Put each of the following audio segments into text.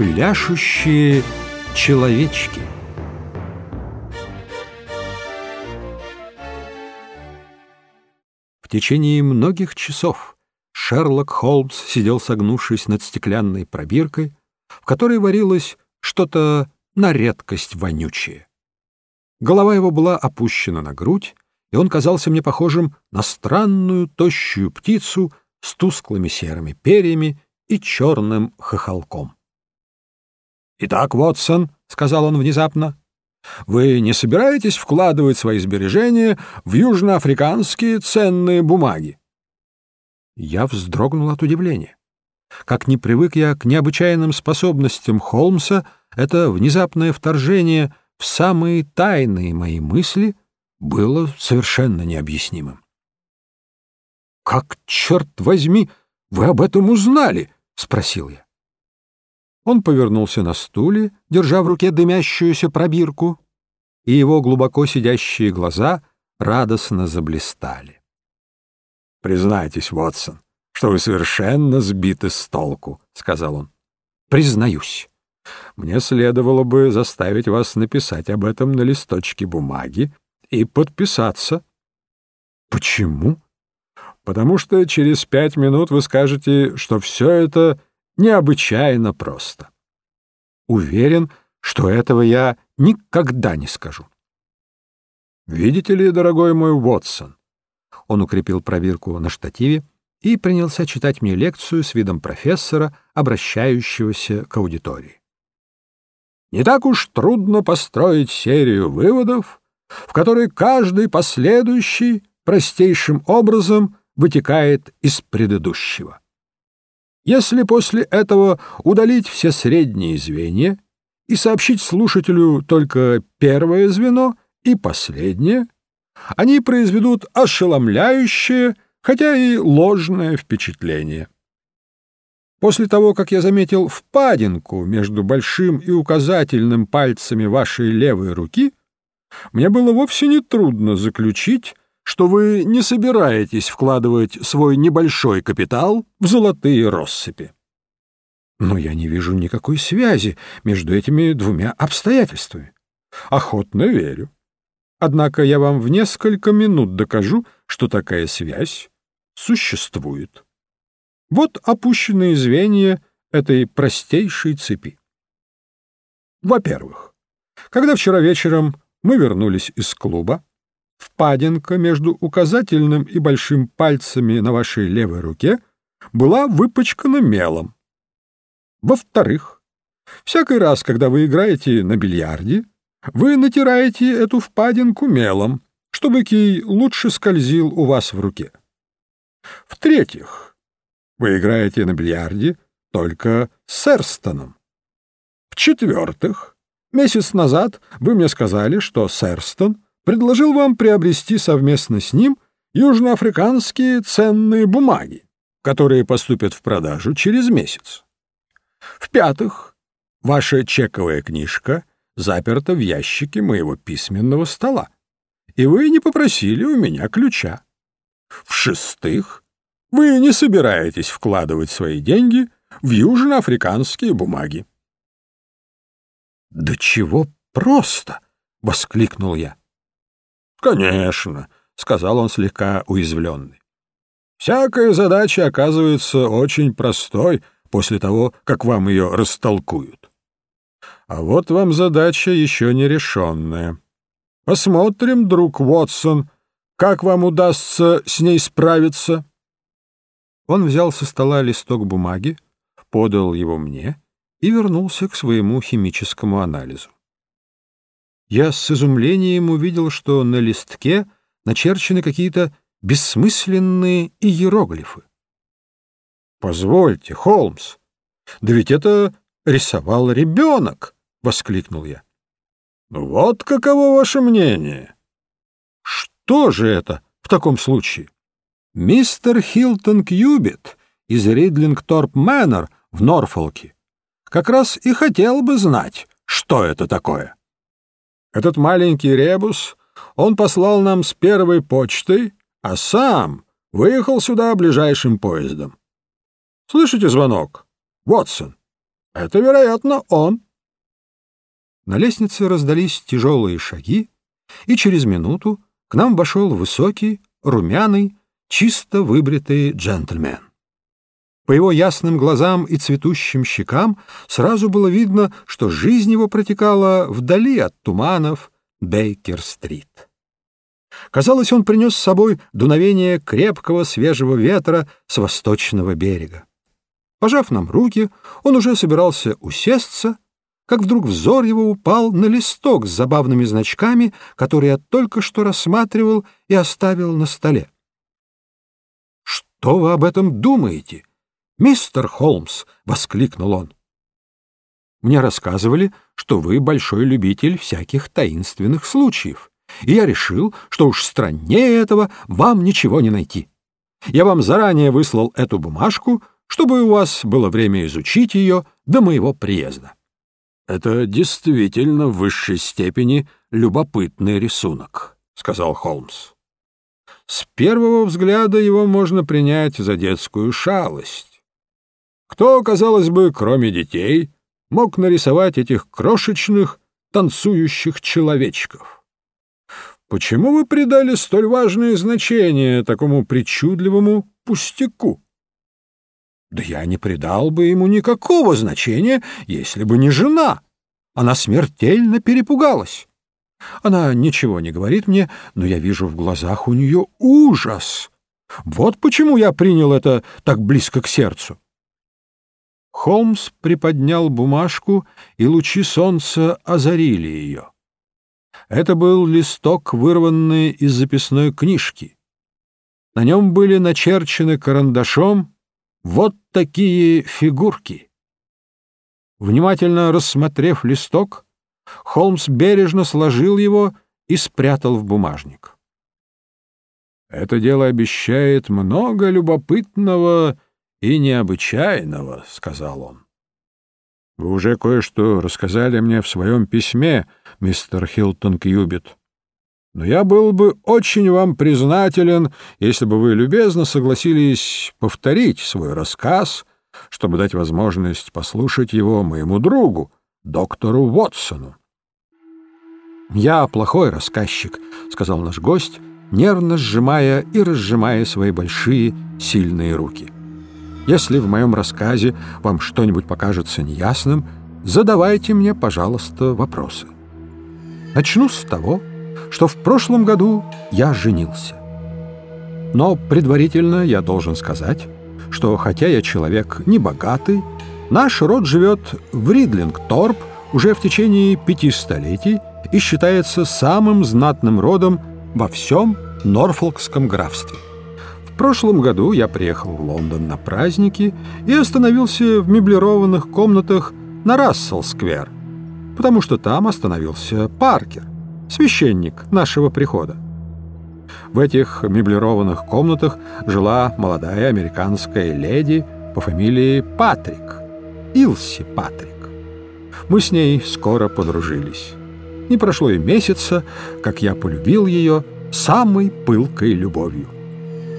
Пляшущие человечки. В течение многих часов Шерлок Холмс сидел согнувшись над стеклянной пробиркой, в которой варилось что-то на редкость вонючее. Голова его была опущена на грудь, и он казался мне похожим на странную тощую птицу с тусклыми серыми перьями и черным хохолком. «Итак, Вотсон», — сказал он внезапно, — «вы не собираетесь вкладывать свои сбережения в южноафриканские ценные бумаги?» Я вздрогнул от удивления. Как не привык я к необычайным способностям Холмса, это внезапное вторжение в самые тайные мои мысли было совершенно необъяснимым. «Как, черт возьми, вы об этом узнали?» — спросил я. Он повернулся на стуле, держа в руке дымящуюся пробирку, и его глубоко сидящие глаза радостно заблистали. — Признайтесь, Вотсон, что вы совершенно сбиты с толку, — сказал он. — Признаюсь. Мне следовало бы заставить вас написать об этом на листочке бумаги и подписаться. — Почему? — Потому что через пять минут вы скажете, что все это необычайно просто. Уверен, что этого я никогда не скажу. Видите ли, дорогой мой Уотсон, он укрепил пробирку на штативе и принялся читать мне лекцию с видом профессора, обращающегося к аудитории. Не так уж трудно построить серию выводов, в которой каждый последующий простейшим образом вытекает из предыдущего. Если после этого удалить все средние звенья и сообщить слушателю только первое звено и последнее, они произведут ошеломляющее, хотя и ложное впечатление. После того, как я заметил впадинку между большим и указательным пальцами вашей левой руки, мне было вовсе не трудно заключить, что вы не собираетесь вкладывать свой небольшой капитал в золотые россыпи. Но я не вижу никакой связи между этими двумя обстоятельствами. Охотно верю. Однако я вам в несколько минут докажу, что такая связь существует. Вот опущенные звенья этой простейшей цепи. Во-первых, когда вчера вечером мы вернулись из клуба, Впадинка между указательным и большим пальцами на вашей левой руке была выпачкана мелом. Во-вторых, всякий раз, когда вы играете на бильярде, вы натираете эту впадинку мелом, чтобы кий лучше скользил у вас в руке. В-третьих, вы играете на бильярде только с Эрстоном. В-четвертых, месяц назад вы мне сказали, что Сэрстон — предложил вам приобрести совместно с ним южноафриканские ценные бумаги, которые поступят в продажу через месяц. В-пятых, ваша чековая книжка заперта в ящике моего письменного стола, и вы не попросили у меня ключа. В-шестых, вы не собираетесь вкладывать свои деньги в южноафриканские бумаги. — Да чего просто! — воскликнул я. «Конечно», — сказал он слегка уязвленный. «Всякая задача оказывается очень простой после того, как вам ее растолкуют. А вот вам задача еще не решенная. Посмотрим, друг Уотсон, как вам удастся с ней справиться». Он взял со стола листок бумаги, подал его мне и вернулся к своему химическому анализу я с изумлением увидел, что на листке начерчены какие-то бессмысленные иероглифы. — Позвольте, Холмс, да ведь это рисовал ребенок! — воскликнул я. — Вот каково ваше мнение? — Что же это в таком случае? — Мистер Хилтон Кьюбит из Ридлингторп Мэннер в Норфолке как раз и хотел бы знать, что это такое. — этот маленький ребус он послал нам с первой почтой, а сам выехал сюда ближайшим поездом. Слышите звонок? Вотсон. Это, вероятно, он. На лестнице раздались тяжелые шаги, и через минуту к нам вошел высокий, румяный, чисто выбритый джентльмен. По его ясным глазам и цветущим щекам сразу было видно, что жизнь его протекала вдали от туманов Бейкер-стрит. Казалось, он принес с собой дуновение крепкого свежего ветра с восточного берега. Пожав нам руки, он уже собирался усесться, как вдруг взор его упал на листок с забавными значками, который я только что рассматривал и оставил на столе. «Что вы об этом думаете?» «Мистер Холмс!» — воскликнул он. «Мне рассказывали, что вы большой любитель всяких таинственных случаев, и я решил, что уж страннее этого вам ничего не найти. Я вам заранее выслал эту бумажку, чтобы у вас было время изучить ее до моего приезда». «Это действительно в высшей степени любопытный рисунок», — сказал Холмс. «С первого взгляда его можно принять за детскую шалость» Кто, казалось бы, кроме детей, мог нарисовать этих крошечных танцующих человечков? Почему вы придали столь важное значение такому причудливому пустяку? Да я не придал бы ему никакого значения, если бы не жена. Она смертельно перепугалась. Она ничего не говорит мне, но я вижу в глазах у нее ужас. Вот почему я принял это так близко к сердцу. Холмс приподнял бумажку, и лучи солнца озарили ее. Это был листок, вырванный из записной книжки. На нем были начерчены карандашом вот такие фигурки. Внимательно рассмотрев листок, Холмс бережно сложил его и спрятал в бумажник. «Это дело обещает много любопытного и необычайного, — сказал он. — Вы уже кое-что рассказали мне в своем письме, мистер Хилтон Кьюбит. Но я был бы очень вам признателен, если бы вы любезно согласились повторить свой рассказ, чтобы дать возможность послушать его моему другу, доктору Вотсону. «Я плохой рассказчик», — сказал наш гость, нервно сжимая и разжимая свои большие сильные руки. Если в моем рассказе вам что-нибудь покажется неясным, задавайте мне, пожалуйста, вопросы. Начну с того, что в прошлом году я женился. Но предварительно я должен сказать, что хотя я человек не богатый, наш род живет в Ридлингторп уже в течение пяти столетий и считается самым знатным родом во всем Норфолкском графстве прошлом году я приехал в Лондон на праздники и остановился в меблированных комнатах на Рассел-сквер, потому что там остановился Паркер, священник нашего прихода. В этих меблированных комнатах жила молодая американская леди по фамилии Патрик, Илси Патрик. Мы с ней скоро подружились. Не прошло и месяца, как я полюбил ее самой пылкой любовью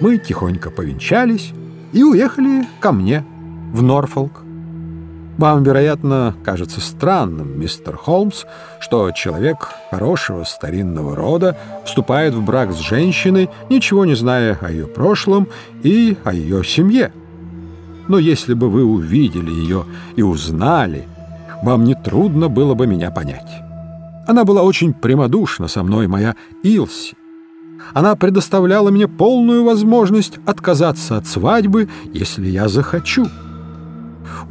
мы тихонько повенчались и уехали ко мне в Норфолк. Вам, вероятно, кажется странным, мистер Холмс, что человек хорошего старинного рода вступает в брак с женщиной, ничего не зная о ее прошлом и о ее семье. Но если бы вы увидели ее и узнали, вам не трудно было бы меня понять. Она была очень прямодушна со мной, моя Илси, она предоставляла мне полную возможность отказаться от свадьбы, если я захочу.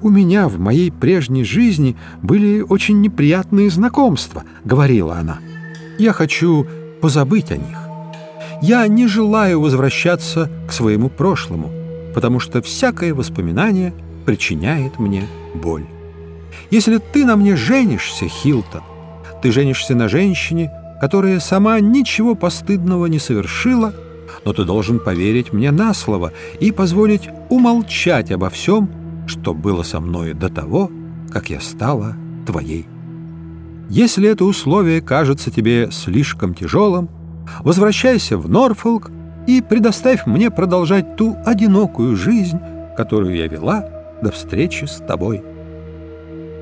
«У меня в моей прежней жизни были очень неприятные знакомства», — говорила она. «Я хочу позабыть о них. Я не желаю возвращаться к своему прошлому, потому что всякое воспоминание причиняет мне боль. Если ты на мне женишься, Хилтон, ты женишься на женщине, которая сама ничего постыдного не совершила, но ты должен поверить мне на слово и позволить умолчать обо всем, что было со мной до того, как я стала твоей. Если это условие кажется тебе слишком тяжелым, возвращайся в Норфолк и предоставь мне продолжать ту одинокую жизнь, которую я вела до встречи с тобой.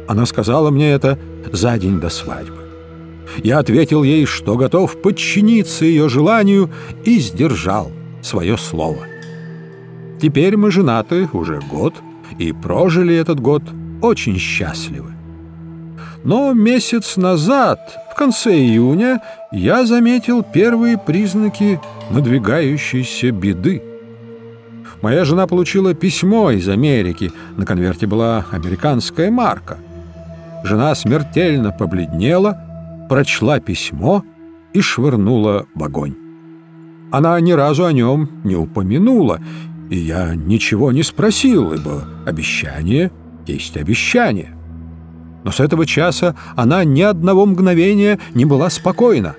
Она сказала мне это за день до свадьбы. Я ответил ей, что готов подчиниться ее желанию и сдержал свое слово. Теперь мы женаты уже год и прожили этот год очень счастливы. Но месяц назад, в конце июня, я заметил первые признаки надвигающейся беды. Моя жена получила письмо из Америки. На конверте была американская марка. Жена смертельно побледнела, прочла письмо и швырнула в огонь. Она ни разу о нем не упомянула, и я ничего не спросил, ибо обещание есть обещание. Но с этого часа она ни одного мгновения не была спокойна.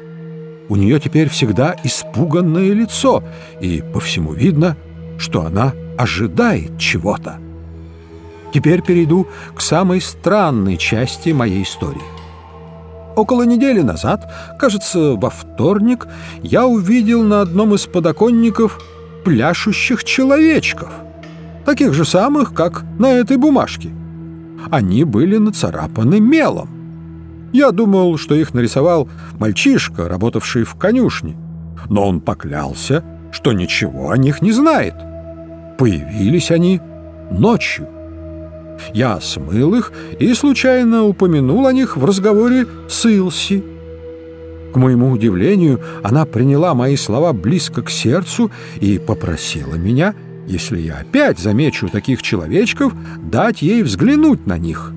У нее теперь всегда испуганное лицо, и по всему видно, что она ожидает чего-то. Теперь перейду к самой странной части моей истории. Около недели назад, кажется, во вторник, я увидел на одном из подоконников пляшущих человечков, таких же самых, как на этой бумажке. Они были нацарапаны мелом. Я думал, что их нарисовал мальчишка, работавший в конюшне, но он поклялся, что ничего о них не знает. Появились они ночью. Я смыл их и случайно упомянул о них в разговоре с Илси. К моему удивлению, она приняла мои слова близко к сердцу и попросила меня, если я опять замечу таких человечков, дать ей взглянуть на них.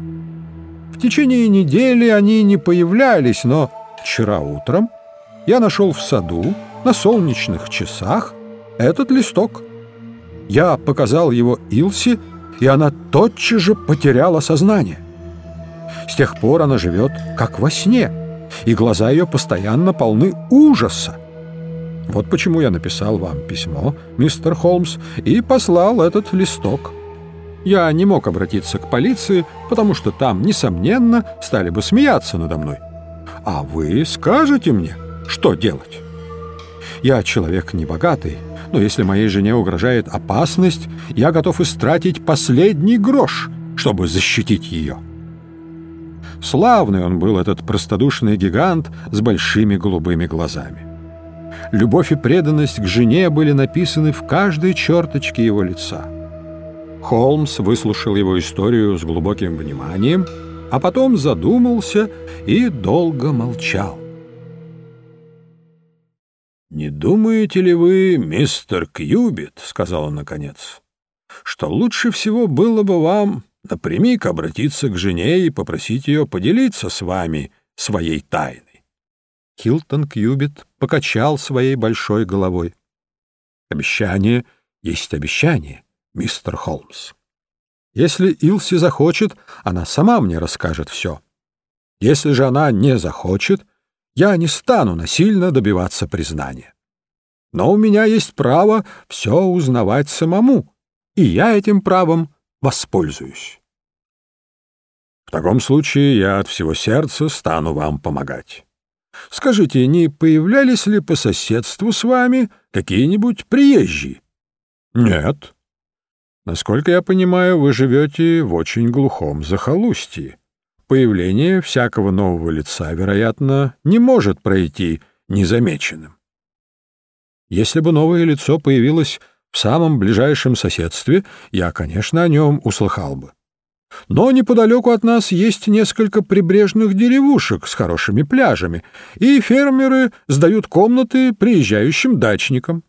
В течение недели они не появлялись, но вчера утром я нашел в саду на солнечных часах этот листок. Я показал его Илсе, и она тотчас же потеряла сознание. С тех пор она живет как во сне, и глаза ее постоянно полны ужаса. Вот почему я написал вам письмо, мистер Холмс, и послал этот листок. Я не мог обратиться к полиции, потому что там, несомненно, стали бы смеяться надо мной. А вы скажете мне, что делать? Я человек небогатый, но если моей жене угрожает опасность, я готов истратить последний грош, чтобы защитить ее. Славный он был, этот простодушный гигант с большими голубыми глазами. Любовь и преданность к жене были написаны в каждой черточке его лица. Холмс выслушал его историю с глубоким вниманием, а потом задумался и долго молчал. «Не думаете ли вы, мистер Кьюбит, — сказал он наконец, — что лучше всего было бы вам напрямик обратиться к жене и попросить ее поделиться с вами своей тайной?» Хилтон Кьюбит покачал своей большой головой. «Обещание есть обещание, мистер Холмс. Если Илси захочет, она сама мне расскажет все. Если же она не захочет, я не стану насильно добиваться признания. Но у меня есть право все узнавать самому, и я этим правом воспользуюсь. В таком случае я от всего сердца стану вам помогать. Скажите, не появлялись ли по соседству с вами какие-нибудь приезжие? Нет. Насколько я понимаю, вы живете в очень глухом захолустье появление всякого нового лица, вероятно, не может пройти незамеченным. Если бы новое лицо появилось в самом ближайшем соседстве, я, конечно, о нем услыхал бы. Но неподалеку от нас есть несколько прибрежных деревушек с хорошими пляжами, и фермеры сдают комнаты приезжающим дачникам.